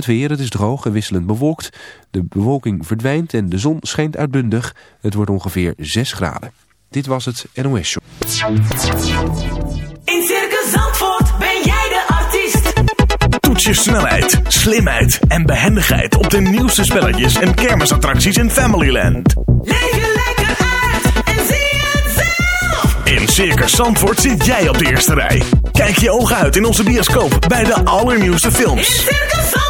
Het weer, het is droog en wisselend bewolkt. De bewolking verdwijnt en de zon schijnt uitbundig. Het wordt ongeveer 6 graden. Dit was het NOS Show. In Circus Zandvoort ben jij de artiest. Toets je snelheid, slimheid en behendigheid op de nieuwste spelletjes en kermisattracties in Familyland. Leef je lekker uit en zie het zelf. In Circus Zandvoort zit jij op de eerste rij. Kijk je ogen uit in onze bioscoop bij de allernieuwste In films. Circus Zandvoort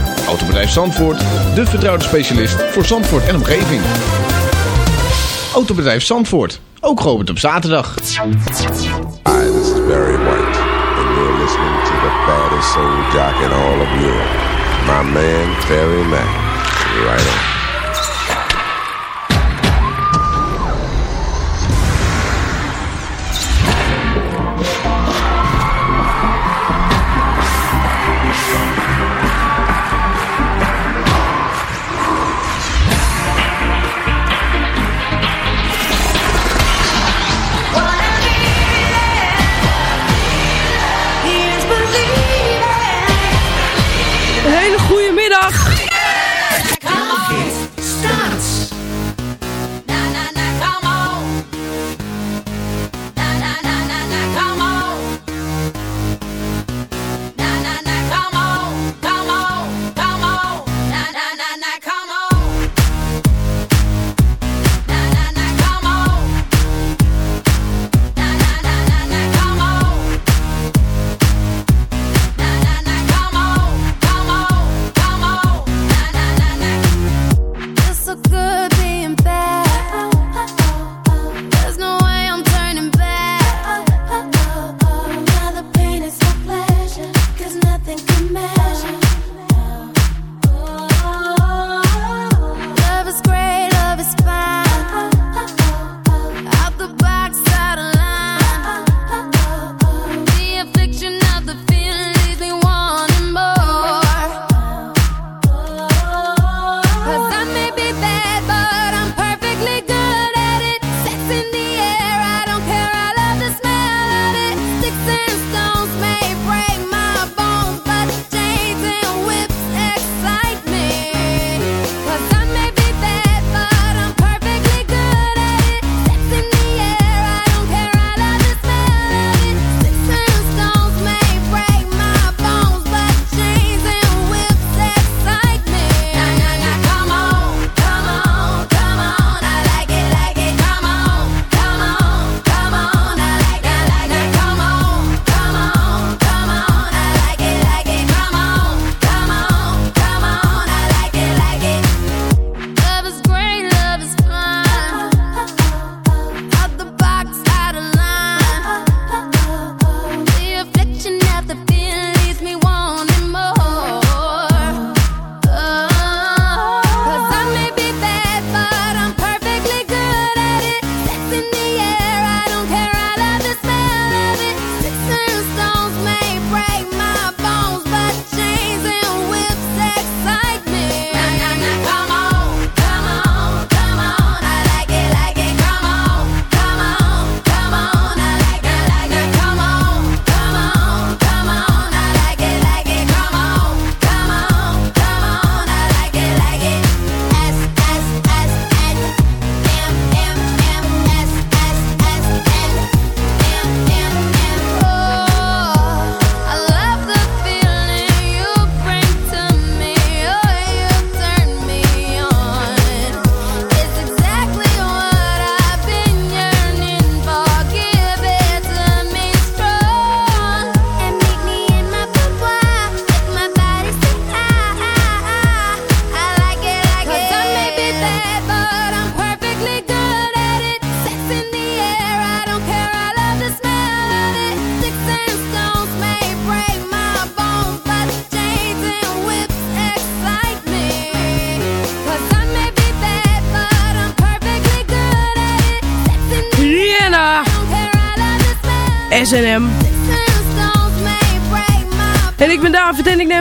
Autobedrijf Zandvoort, de vertrouwde specialist voor Zandvoort en omgeving. Autobedrijf Zandvoort, ook geopend op zaterdag. Hi, this is Barry White, and you're listening to the baddest soul jock in all of Europe, my man Barry Mack. Right on.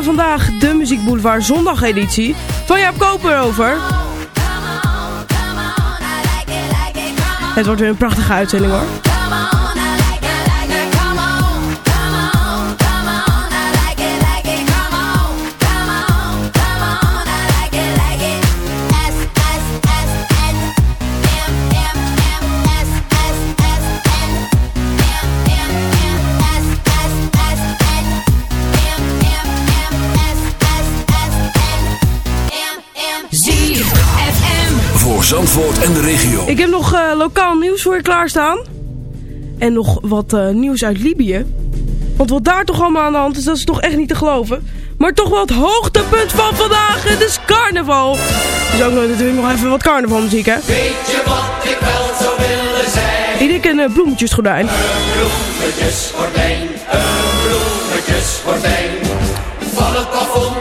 En neem vandaag de Muziek Boulevard zondageditie van Jaap Koper over. Het wordt weer een prachtige uitzending hoor. En de regio. Ik heb nog eh, lokaal nieuws voor je klaarstaan. En nog wat eh, nieuws uit Libië. Want wat daar toch allemaal aan de hand is, dat is toch echt niet te geloven. Maar toch wel het hoogtepunt van vandaag, het is carnaval. Dus ook natuurlijk nog even wat carnavalmuziek, hè. Weet je wat ik wel zou willen zijn? Ik denk een uh, bloemetjesgordijn. Bloemetjesgordijn, een bloemetjesgordijn. Van het plafond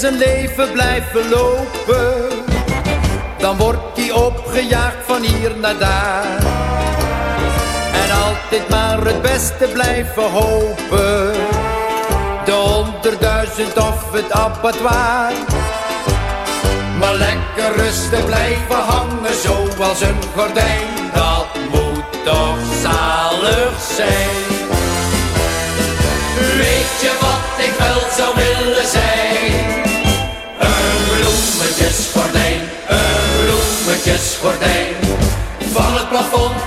zijn leven blijven lopen. Dan wordt hij opgejaagd van hier naar daar. En altijd maar het beste blijven hopen. De honderdduizend of het abattoir. Maar lekker rustig blijven hangen zoals een gordijn. Dat moet toch zalig zijn. Weet je wat ik wel zou willen zijn? Bloemetjesgordijn, een bloemetjesgordijn. Van het plafond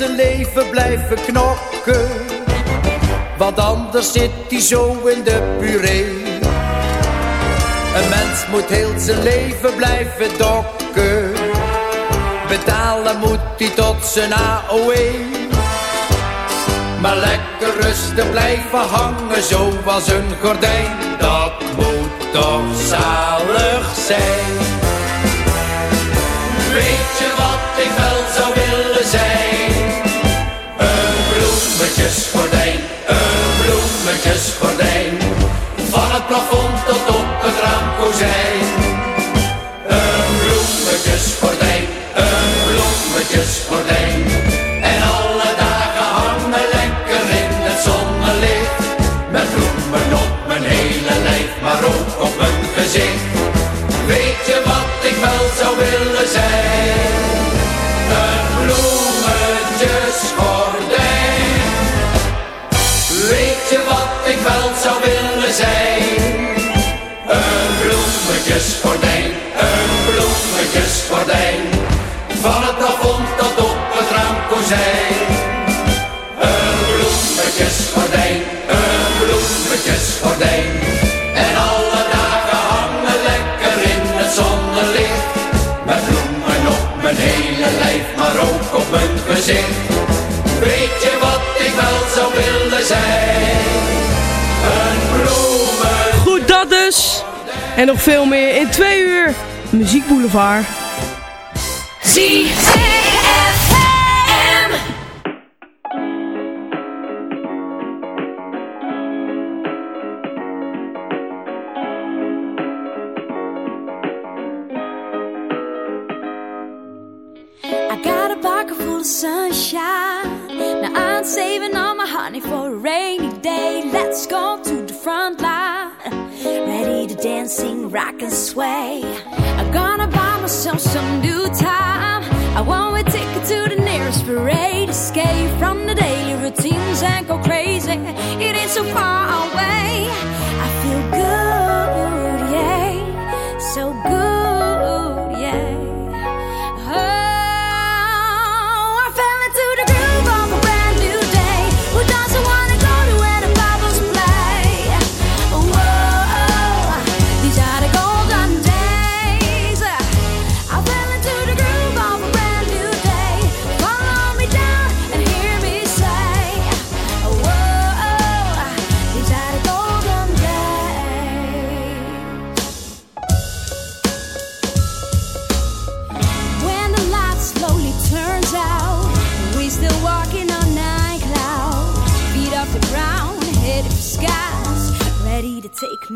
zijn leven blijven knokken. Want anders zit hij zo in de puree. Een mens moet heel zijn leven blijven dokken. Betalen moet hij tot zijn AOE. Maar lekker rustig blijven hangen zoals een gordijn. Dat moet toch zalig zijn. Weet plafond Een bloemetjesgordijn, een bloemetjesgordijn. En alle dagen hangen lekker in het zonnelicht. Met bloemen op mijn hele lijf, maar ook op mijn gezicht. Weet je wat ik wel zou willen zijn? Een bloemen. Goed, dat dus. En nog veel meer in twee uur. Muziek Boulevard. Sing, rock and sway. I'm gonna buy myself some new time. I want a ticket to the nearest parade. Escape from the daily routines and go crazy. It ain't so far away. I feel good, yeah, so good,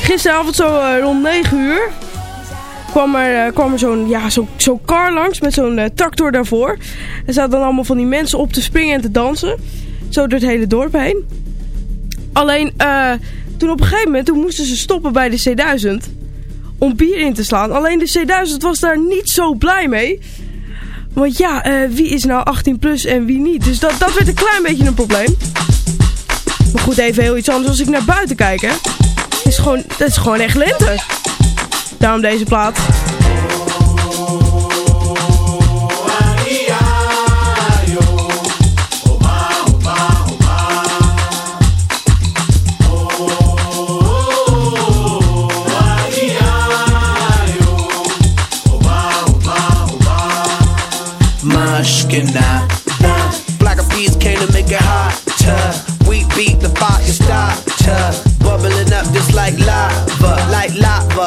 Gisteravond zo eh, rond 9 uur kwam er, eh, kwam er zo'n ja, zo, zo'n car langs met zo'n eh, tractor daarvoor. Er zaten dan allemaal van die mensen op te springen en te dansen. Zo door het hele dorp heen. Alleen toen op een gegeven moment toen moesten ze stoppen bij de C1000 om bier in te slaan. Alleen de C1000 was daar niet zo blij mee. Want ja, wie is nou 18 plus en wie niet? Dus dat, dat werd een klein beetje een probleem. Goed, even heel iets anders als ik naar buiten kijk, hè. Het is gewoon, het is gewoon echt lente. Daarom deze plaat. Black of peas came to make it.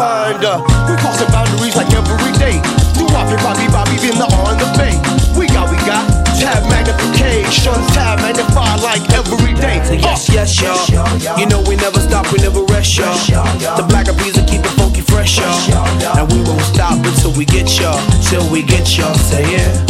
Mind. Uh, we crossing boundaries like every day. New Bobby, Bobby, Bobby, been the on the bay. We got, we got tab magnification, tab magnify like every day. So yes, yes, y'all. You know we never stop, we never rest, y'all. The black of peas will keep it funky fresh, y'all. And we won't stop until we get y'all. Till we get y'all. Say yeah.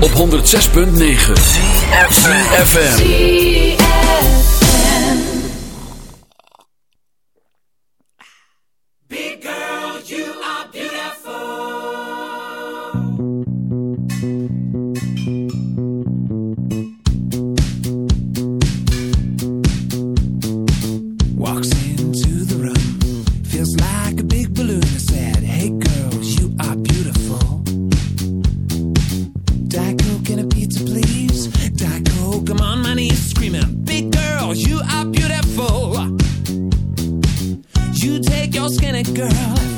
Op 106.9 FM. Skinny girl.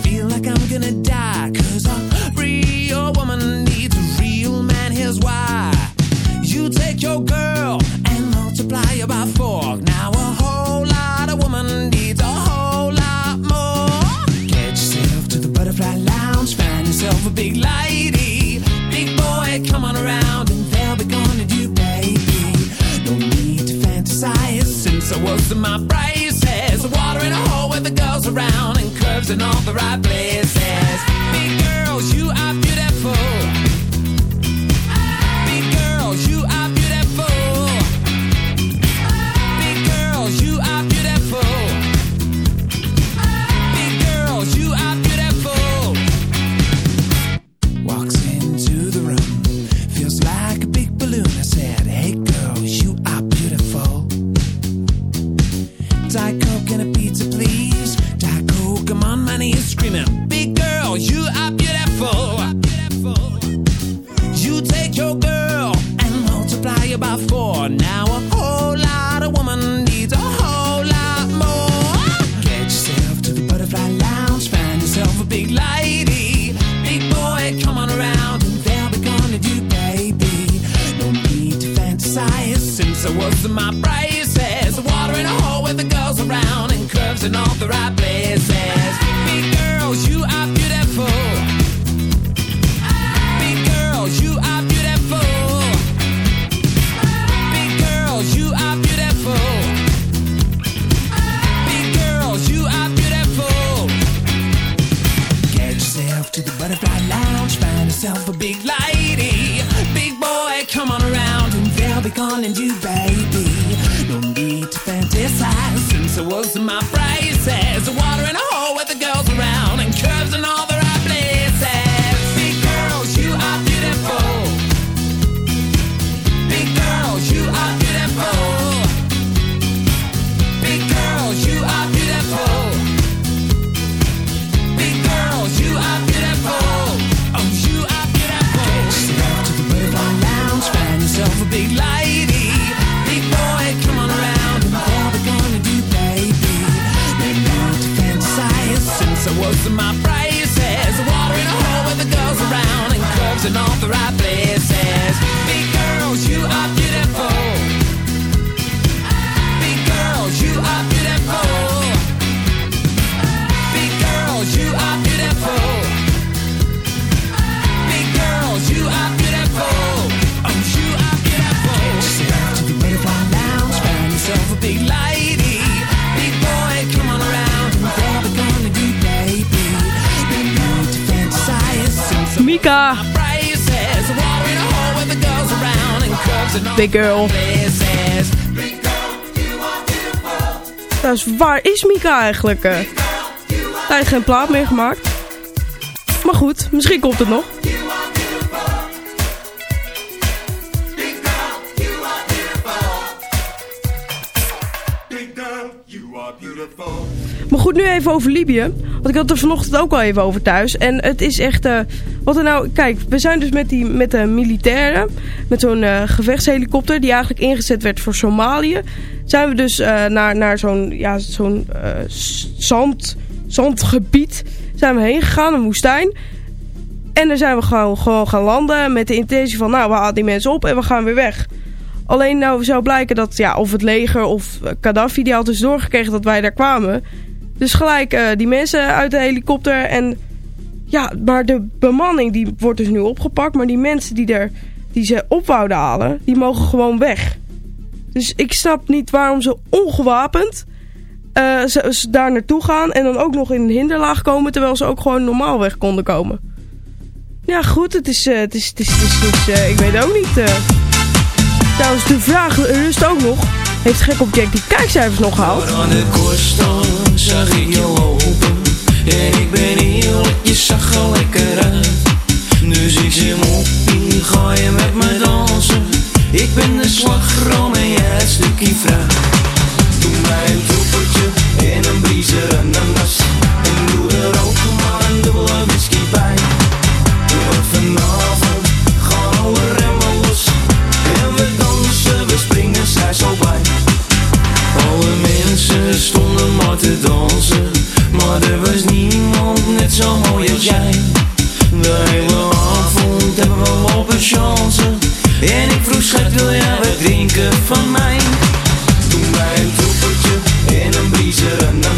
in all the right places. Big girls, you are. lounge, find yourself a big lady. Big boy, come on around and they'll be calling you baby. No need to fantasize since I was my friend. Big girl. Dus waar is Mika eigenlijk? Eh? Hij heeft geen plaat meer gemaakt. Maar goed, misschien komt het nog. Maar goed, nu even over Libië. Want ik had er vanochtend ook al even over thuis. En het is echt... Eh, wat er nou... Kijk, we zijn dus met, die, met de militairen... Met zo'n eh, gevechtshelikopter... Die eigenlijk ingezet werd voor Somalië. Zijn we dus eh, naar, naar zo'n ja, zo'n eh, zand, zandgebied... Zijn we heen gegaan, een woestijn. En daar zijn we gewoon, gewoon gaan landen. Met de intentie van... Nou, we halen die mensen op en we gaan weer weg. Alleen nou zou blijken dat... Ja, of het leger of Gaddafi... Die had dus doorgekregen dat wij daar kwamen... Dus gelijk die mensen uit de helikopter. En ja, maar de bemanning die wordt dus nu opgepakt. Maar die mensen die, er, die ze op wouden halen, die mogen gewoon weg. Dus ik snap niet waarom ze ongewapend eh, ze, daar naartoe gaan. En dan ook nog in een hinderlaag komen. Terwijl ze ook gewoon normaal weg konden komen. Ja goed, het is... eh, het is, het is, het is, eh, ik weet ook niet... Trouwens, de vraag rust ook nog. Heeft Gek op Jack die kijkcijfers nog gehaald? Aan de zag ik je lopen En ik ben eerlijk, je zag er lekker uit. Dus ik zeg moppie, ga je met me dansen. Ik ben de slagroom en jij het stukje fruit. Doe mij een troepertje en een briezer ananas En doe er ook maar een dubbele whisky bij. Want vanavond gaan alle remmen los. En we dansen, we springen, zij zo bij. Alle mensen stonden maar te dansen Maar er was niemand net zo mooi als jij. De hele avond hebben we lopen chansen En ik vroeg schat wil jij wat drinken van mij? Doe mij een troepertje en een briezer En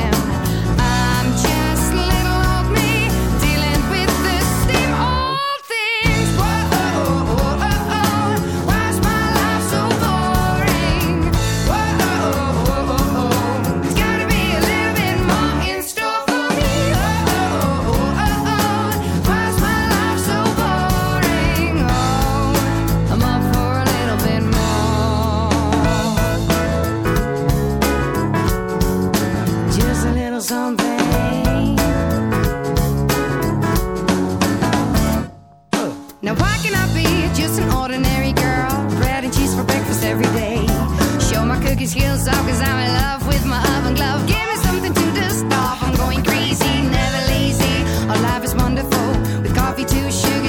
Your skills off, cause I'm in love with my oven glove. Give me something to dust. I'm going crazy, never lazy. Our life is wonderful. With coffee, two sugars,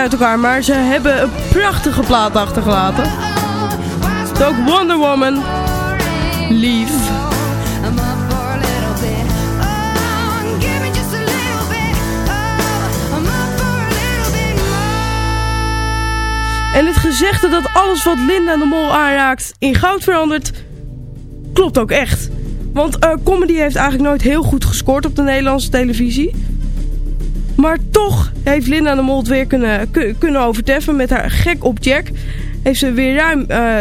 uit elkaar, maar ze hebben een prachtige plaat achtergelaten. Het ook Wonder Woman. Lief. En het gezegde dat alles wat Linda de Mol aanraakt in goud verandert, klopt ook echt. Want eh, comedy heeft eigenlijk nooit heel goed gescoord op de Nederlandse televisie. Heeft Linda de Mol weer kunnen, ku- kunnen overtreffen met haar gek op Jack. Heeft ze weer ruim eh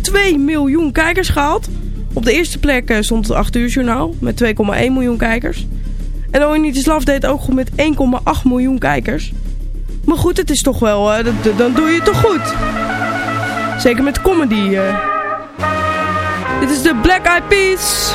2 miljoen kijkers gehaald. Op de eerste plek eh, stond het 8 uur journaal met 2,1 miljoen kijkers. En You Need Is deed ook goed met 1,8 miljoen kijkers. Maar goed, het is toch wel, eh, dan doe je het toch goed. Zeker met comedy. Dit is de Black Eyed Peas.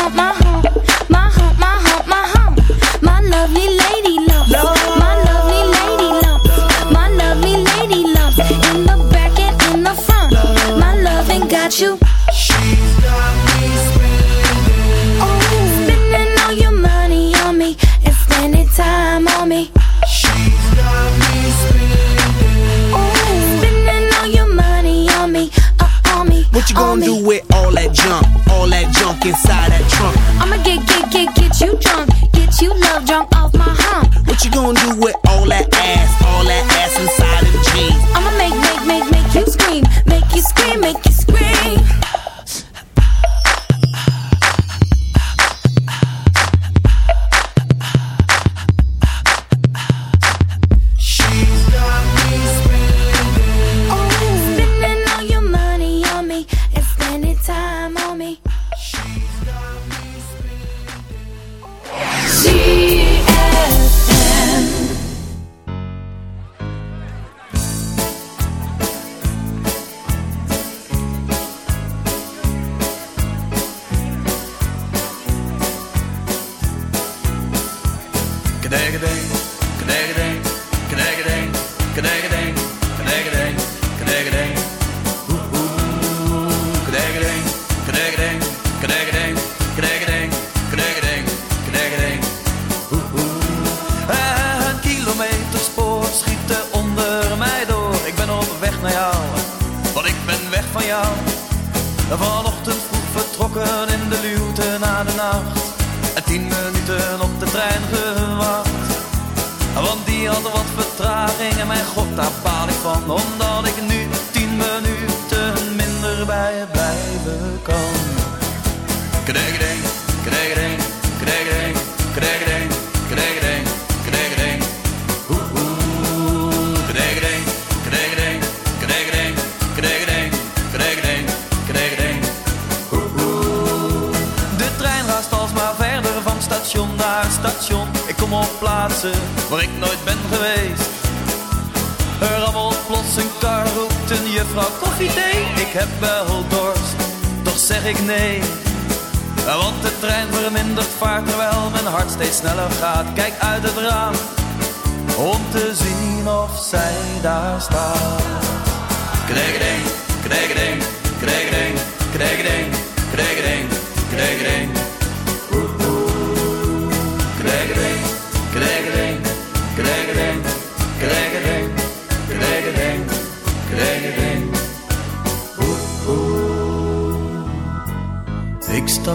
Do with all that junk? All that junk inside that trunk? I'ma get, get, get, get you drunk, get you love drunk off my hump. What you gonna do with all that ass? All that ass inside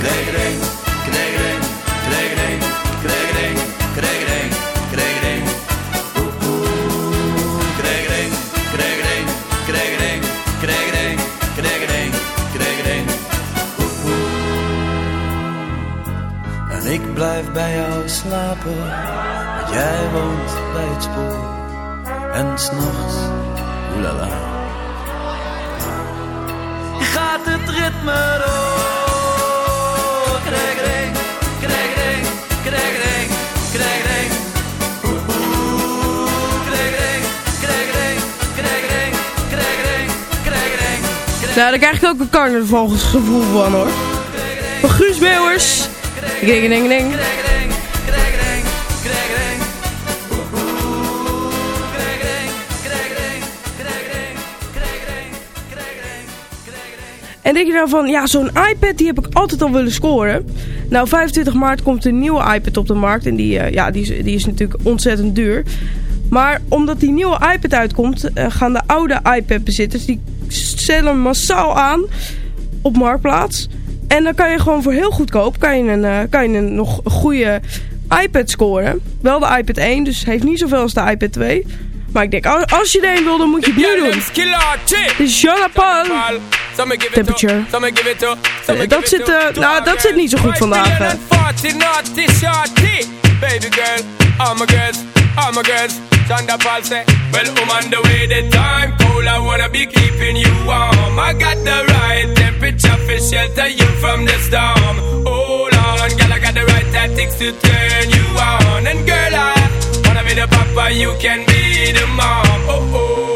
Krijgerijn, krijgerijn, krijgerijn, krijgerijn, Kregeling, krijgerijn. kregeling, kregeling, kregeling, kregeling, krijgerijn, krijgerijn. En ik blijf bij jou slapen, want jij woont bij het spoor. En s'nachts, la. gaat het ritme door. Nou, daar krijg ik ook een carnavalsgevoel van hoor. Van Guus Meeuwers. Ding. En denk je nou van, ja, zo'n iPad die heb ik altijd al willen scoren. Nou, 25 maart komt een nieuwe iPad op de markt. En die, eh, ja, die, die is natuurlijk ontzettend duur. Maar omdat die nieuwe iPad uitkomt, eh, gaan de oude iPad-bezitters... die stellen massaal aan op Marktplaats. En dan kan je gewoon voor heel goedkoop kan je een, eh, kan je een nog goede iPad scoren. Wel de iPad 1, dus heeft niet zoveel als de iPad 2. Maar ik denk, als, je er een wil, dan moet je het nu doen. Dit is Jean Paul. Temperature. Dat zit, eh, nou, dat zit niet zo goed vandaag. hè. Shonda Paul say, Well, I'm on the way, the time cold. I wanna be keeping you warm. I got the right temperature for shelter you from the storm. Hold on, girl, I got the right tactics to turn you on. And girl, I wanna be the papa, you can be the mom. Oh oh.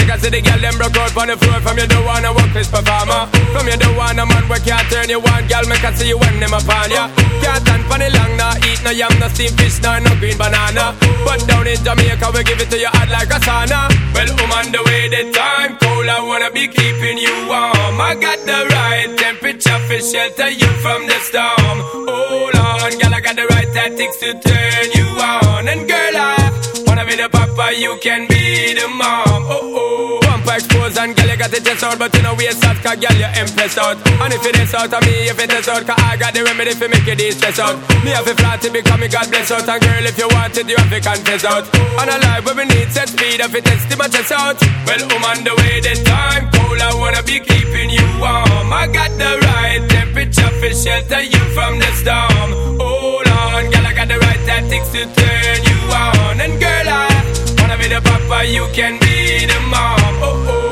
Because the girl them broke out on the floor From you don't wanna work this performer. From you don't wanna man where can't turn you on. Girl, make I see you when them upon ya. Can't stand for the long, nah Eat no yam, no steamed fish, nah, no green banana. But down in Jamaica, we give it to you hot like a sauna. Well, I'm on the way, the time cold I wanna be keeping you warm. I got the right temperature for shelter you from the storm. Hold on, girl, I got the right tactics to turn you on. And girl, I be the papa, you can be the mom. Oh, oh. Bumper expose and girl, you got the chest out But you know we out, cause girl, you impress out. And if it is out of me, if it is out Cause I got the remedy for make you de-stress out. Me have a flat to become me God bless out. And girl, if you want it, you have to confess out. And a life where we need set speed If it is to my chest out. Well, I'm on the way, the time cold I wanna be keeping you warm. I got the right temperature for shelter you from the storm. Hold on, girl, I got the right tactics to turn you And girl, I wanna be the papa, you can be the mom. Oh oh.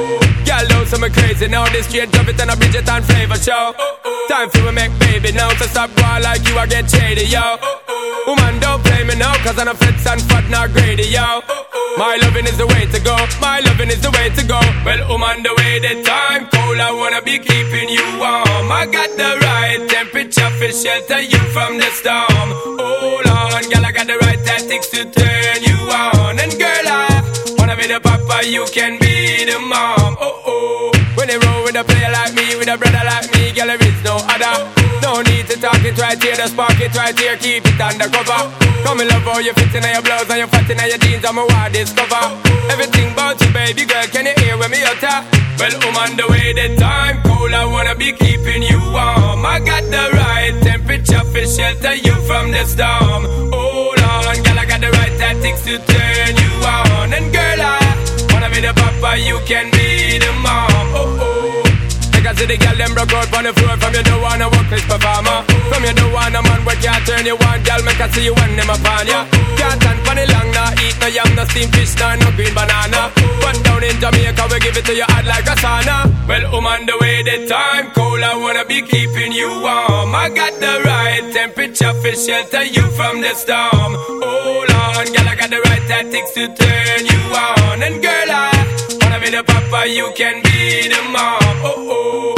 Girl, know some crazy now. This straight drop it and a Bridget and flavor show. Oh, oh. Time for me make baby now. So stop going like you, I get shady, yo. Oh, oh. Woman, don't play me now, cause I'm a fits and fat, not greedy, yo. Oh, my loving is the way to go. My loving is the way to go. Well, I'm the way, the time cold. I wanna be keeping you warm. I got the right temperature for shelter you from the storm. Hold on, girl, I got the right tactics to turn you on. And girl, I wanna be the papa, you can be the mom. Oh oh. When they roll with a player like me, with a brother like me, girl, there is no other. No need to talk it right here, the spark it right here, keep it undercover. Come in love how you fit in your blouse and you fat in your jeans, I'm a wild discover. Everything about you, baby girl, can you hear when me utter? Well, I'm on the way, the time cold, I wanna be keeping you warm. I got the right temperature for shelter you from the storm. Hold tactics to turn you on. And girl, I wanna be the papa, you can be the mom. Oh oh. Like I see the girl them broke out on the floor From you don't wanna work this performer From you don't wanna man where can't turn you on Girl, make I see you when them upon ya Can't stand for the long, nah Eat no yam, no steamed fish, nah, no green banana. But down in Jamaica, we give it to you hot like a sauna. Well, I'm on the way, the time cold I wanna be keeping you warm. I got the right temperature for shelter you from the storm. Hold on, girl, I got the right tactics to turn you on. And girl, I wanna be the papa, you can be the mom. Oh, oh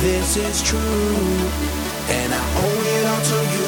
this is true. And I owe it all to you.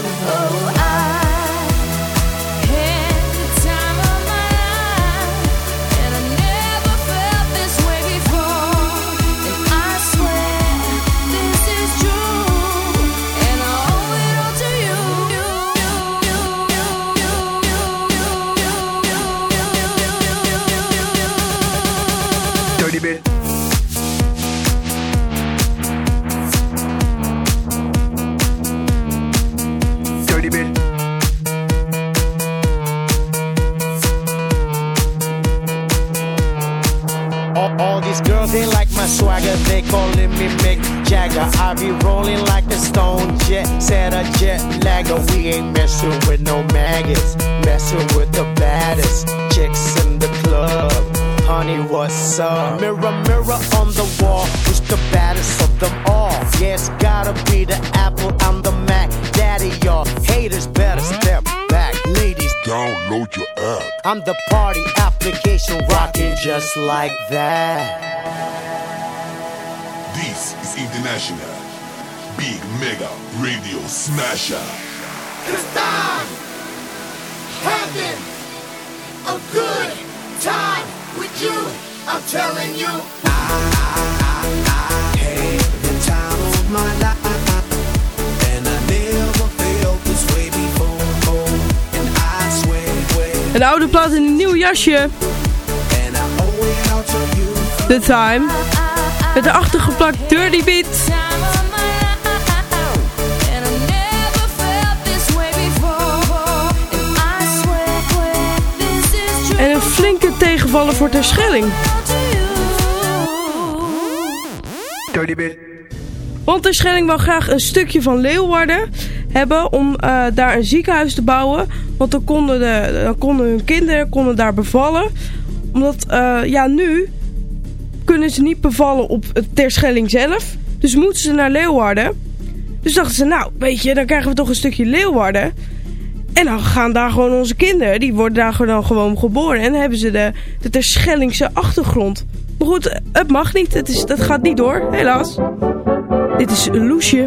Like that. This is International Big Mega Radio Smasher. Cause I'm having a good time with you. I'm telling you. the time of my life. And I never felt this way before. And I swear, Een oude plaat in een nieuw jasje. The Time. Met de achtergeplakt Dirty Beat. En een flinke tegenvaller voor Terschelling. Dirty bit. Want Terschelling wil graag een stukje van Leeuwarden hebben om eh, daar een ziekenhuis te bouwen. Want dan konden, de, dan konden hun kinderen konden daar bevallen. Omdat, eh, ja, nu kunnen ze niet bevallen op het Terschelling zelf. Dus moeten ze naar Leeuwarden. Dus dachten ze, nou, weet je, dan krijgen we toch een stukje Leeuwarden. En dan gaan daar gewoon onze kinderen, die worden daar dan gewoon geboren. En dan hebben ze de, de Terschellingse achtergrond. Maar goed, het mag niet. Het is, dat gaat niet door, helaas. Dit is Loesje.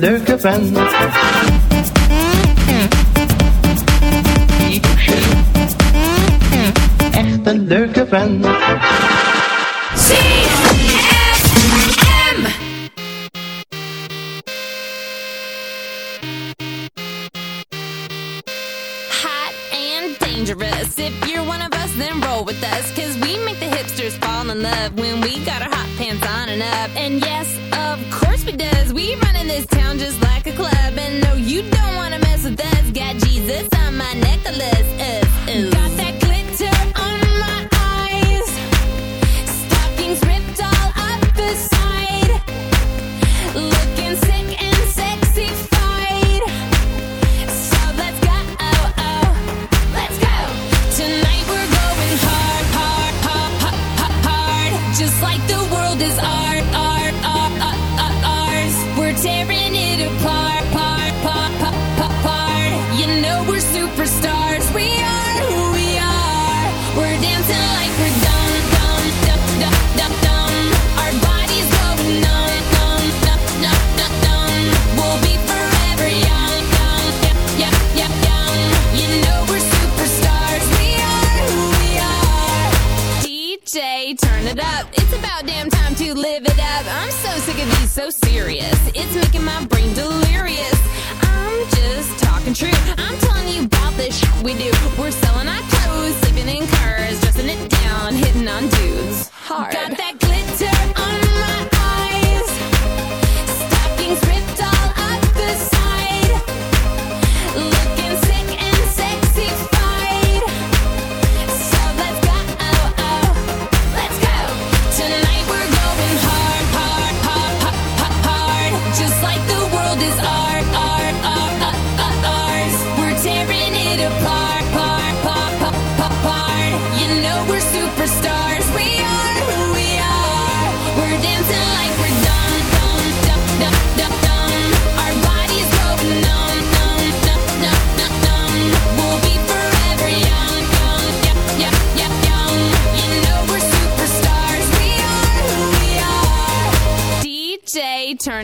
Leuke vent. Loesje, een leuke vent. Hot and dangerous. If you're one of us, then roll with us. Cause we make the hipsters fall in love when we got our hot pants on and up. And yes, of course we does. We run in this town just like a club. And no, you don't wanna mess with us. Got Jesus on my necklace. Uh, uh. Got that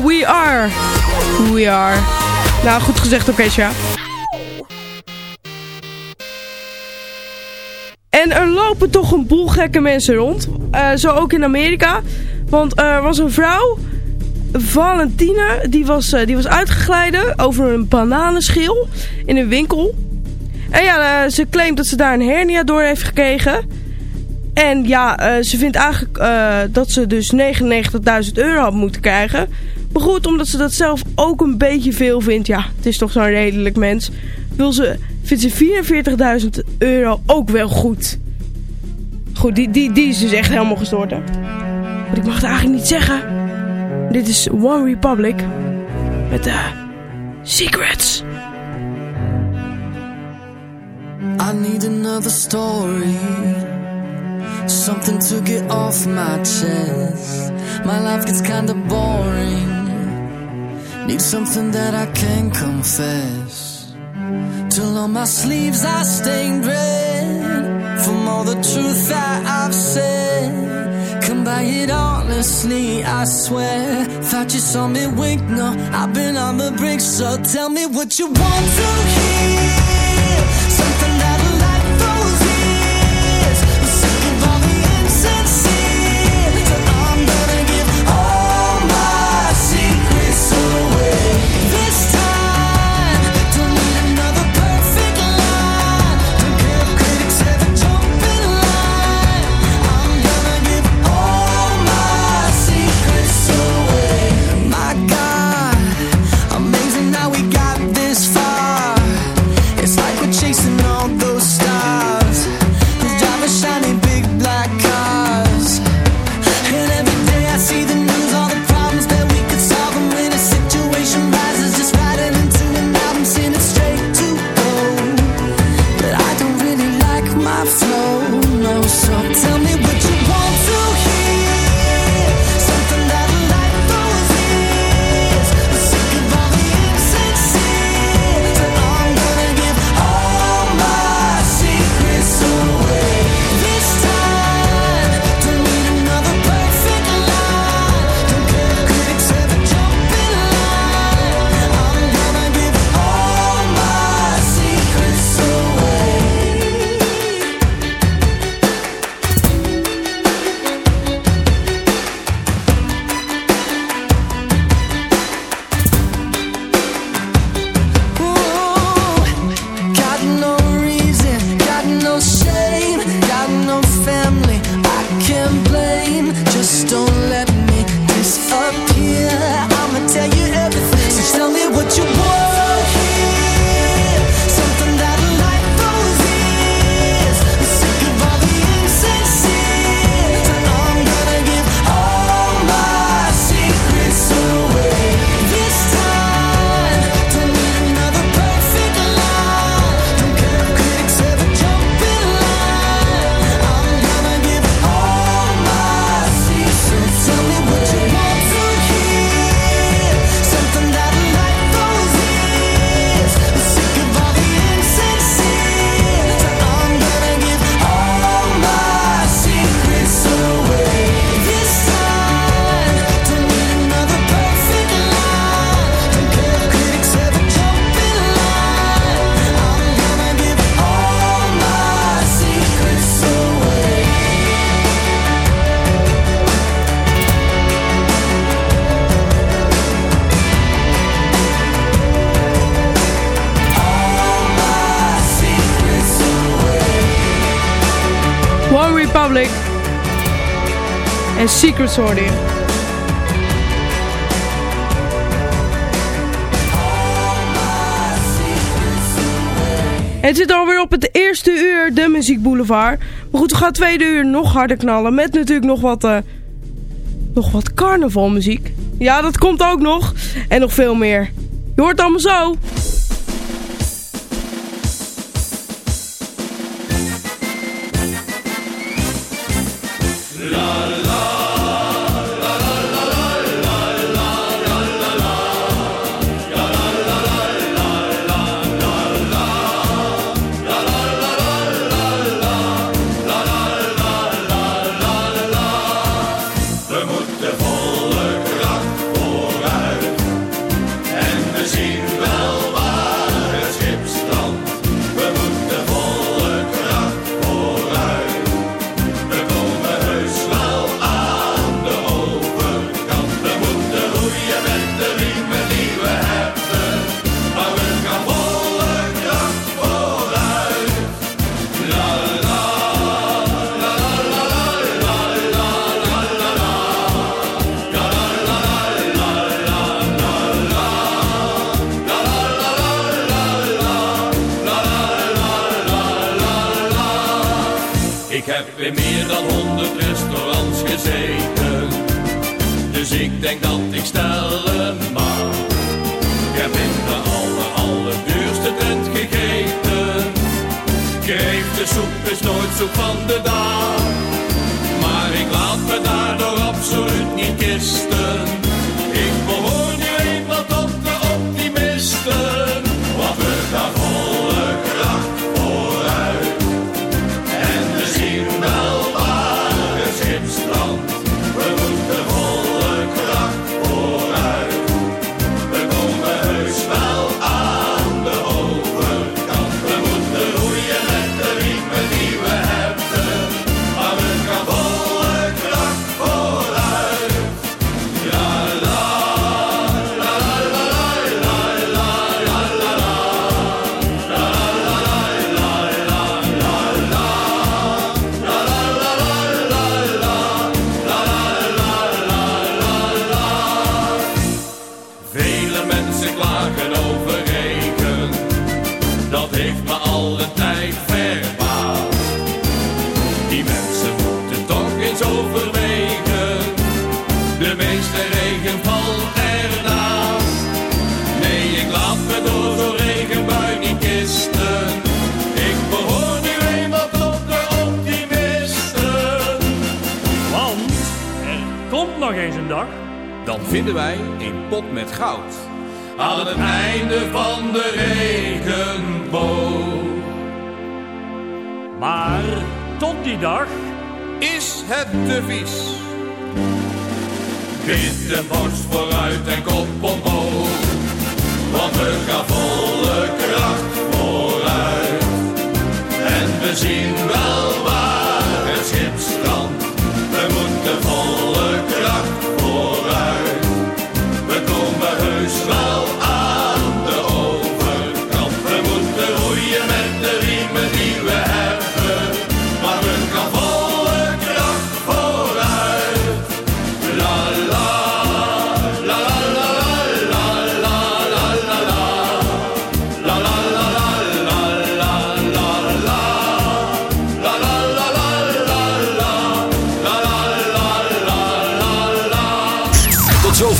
We are. We are. Nou, goed gezegd door Kesha. En er lopen toch een boel gekke mensen rond. Eh, zo ook in Amerika. Want er was een vrouw, Valentina, die was, eh, die was uitgegleden over een bananenschil in een winkel. En ja, eh, ze claimt dat ze daar een hernia door heeft gekregen. En ja, ze vindt eigenlijk dat ze dus 99.000 euro had moeten krijgen. Maar goed, omdat ze dat zelf ook een beetje veel vindt. Ja, het is toch zo'n redelijk mens. Wil ze, vindt ze 44.000 euro ook wel goed. Goed, die, die, die is dus echt helemaal gestoord hè. Maar ik mag het eigenlijk niet zeggen. Dit is One Republic. Met de Secrets. I need another story. Something to get off my chest. My life gets kinda boring. Need something that I can confess. Till on my sleeves I stained red. From all the truth that I've said. Come by it honestly, I swear. Thought you saw me wink, no, I've been on the brink. So tell me what you want to hear. Something that'll Secrets hoorde. Het zit alweer op het eerste uur, de Muziek Boulevard. Maar goed, we gaan tweede uur nog harder knallen. Met natuurlijk nog wat, eh, nog wat carnavalmuziek. Ja, dat komt ook nog. En nog veel meer. Je hoort allemaal zo.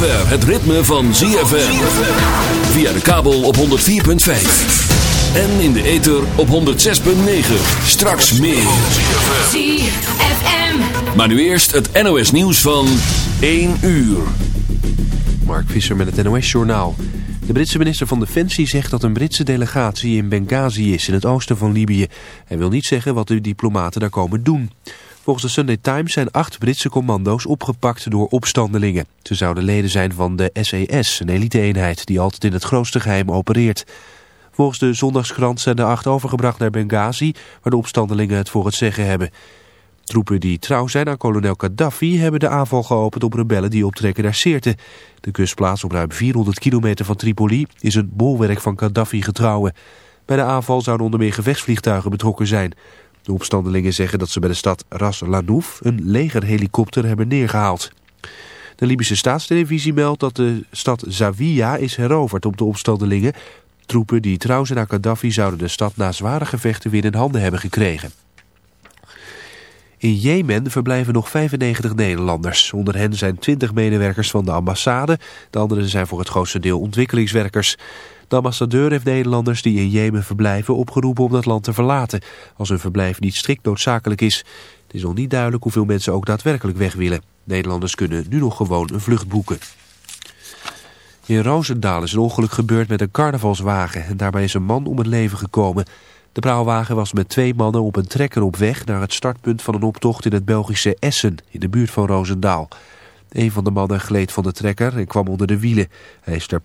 Zover het ritme van ZFM. Via de kabel op 104.5. En in de ether op 106.9. Straks meer. ZFM. Maar nu eerst het NOS nieuws van 1 uur. Mark Visser met het NOS-journaal. De Britse minister van Defensie zegt dat een Britse delegatie in Benghazi is in het oosten van Libië. Hij wil niet zeggen wat de diplomaten daar komen doen. Volgens de Sunday Times zijn acht Britse commando's opgepakt door opstandelingen. Ze zouden leden zijn van de SES, een elite-eenheid die altijd in het grootste geheim opereert. Volgens de zondagskrant zijn de acht overgebracht naar Benghazi, waar de opstandelingen het voor het zeggen hebben. Troepen die trouw zijn aan kolonel Gaddafi hebben de aanval geopend op rebellen die optrekken naar Sirte. De kustplaats op ruim 400 kilometer van Tripoli is het bolwerk van Gaddafi getrouwen. Bij de aanval zouden onder meer gevechtsvliegtuigen betrokken zijn. De opstandelingen zeggen dat ze bij de stad Ras Lanouf een legerhelikopter hebben neergehaald. De Libische staatstelevisie meldt dat de stad Zawiya is heroverd op de opstandelingen. Troepen die trouw zijn aan Gaddafi zouden de stad na zware gevechten weer in handen hebben gekregen. In Jemen verblijven nog 95 Nederlanders. Onder hen zijn 20 medewerkers van de ambassade. De anderen zijn voor het grootste deel ontwikkelingswerkers. De ambassadeur heeft Nederlanders die in Jemen verblijven opgeroepen om dat land te verlaten. Als hun verblijf niet strikt noodzakelijk is. Het is nog niet duidelijk hoeveel mensen ook daadwerkelijk weg willen. Nederlanders kunnen nu nog gewoon een vlucht boeken. In Roosendaal is een ongeluk gebeurd met een carnavalswagen. En daarbij is een man om het leven gekomen. De praalwagen was met twee mannen op een trekker op weg naar het startpunt van een optocht in het Belgische Essen, in de buurt van Roosendaal. Een van de mannen gleed van de trekker en kwam onder de wielen. Hij is ter